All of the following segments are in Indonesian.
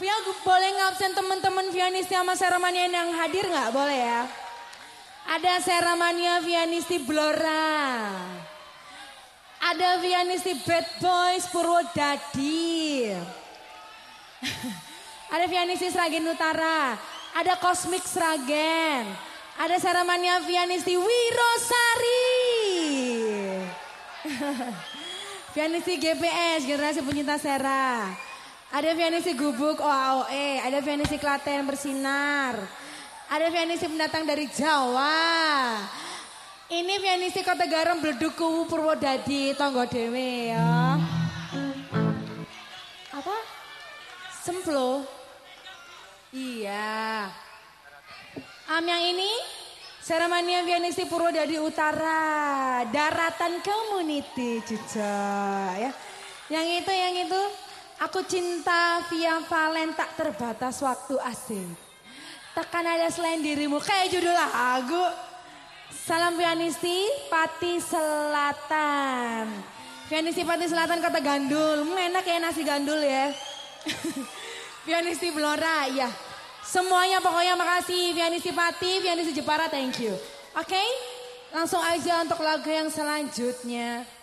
Via boleh ngabsen teman-teman Vianisti sama Seramania yang hadir nggak? Boleh ya. Ada Seramania Vianisti Blora. Ada Vianisti Bad Boys Purwodadi. ada Vianisti Sragen Utara. Ada Cosmic Sragen. Ada Seramania Vianisti Wirosari. Vianisti GPS, generasi pencinta Sera. Ada Vianisi Gubuk OAOE, ada Vianisi Klaten Bersinar. Ada Vianisi pendatang dari Jawa. Ini Vianisi Kota Garam Bleduku Purwodadi Tonggo Dewe ya. Apa? Semplo. Iya. Am yang ini Seramania Vianisi Purwodadi Utara, daratan community juga ya. Yang itu, yang itu Aku cinta via Valen tak terbatas waktu asing. Tekan ada selain dirimu kayak judul lagu. Salam pianisti Pati Selatan. Pianisti Pati Selatan kota Gandul. Hmm, enak ya nasi gandul ya. pianisti Blora ya. Semuanya pokoknya makasih pianisti Pati, pianisti Jepara thank you. Oke? Okay? Langsung aja untuk lagu yang selanjutnya.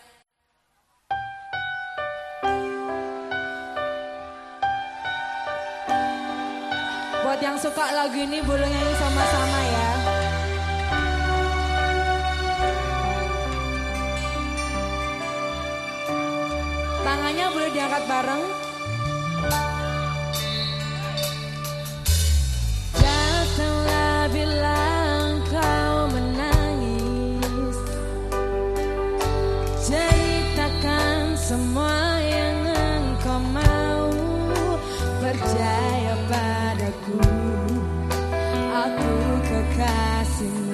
Buat yang suka lagu ini boleh nyanyi sama-sama ya. Tangannya boleh diangkat bareng. Datanglah bilang kau menangis Ceritakan semua yang engkau mau Percaya padaku Aku kekasihmu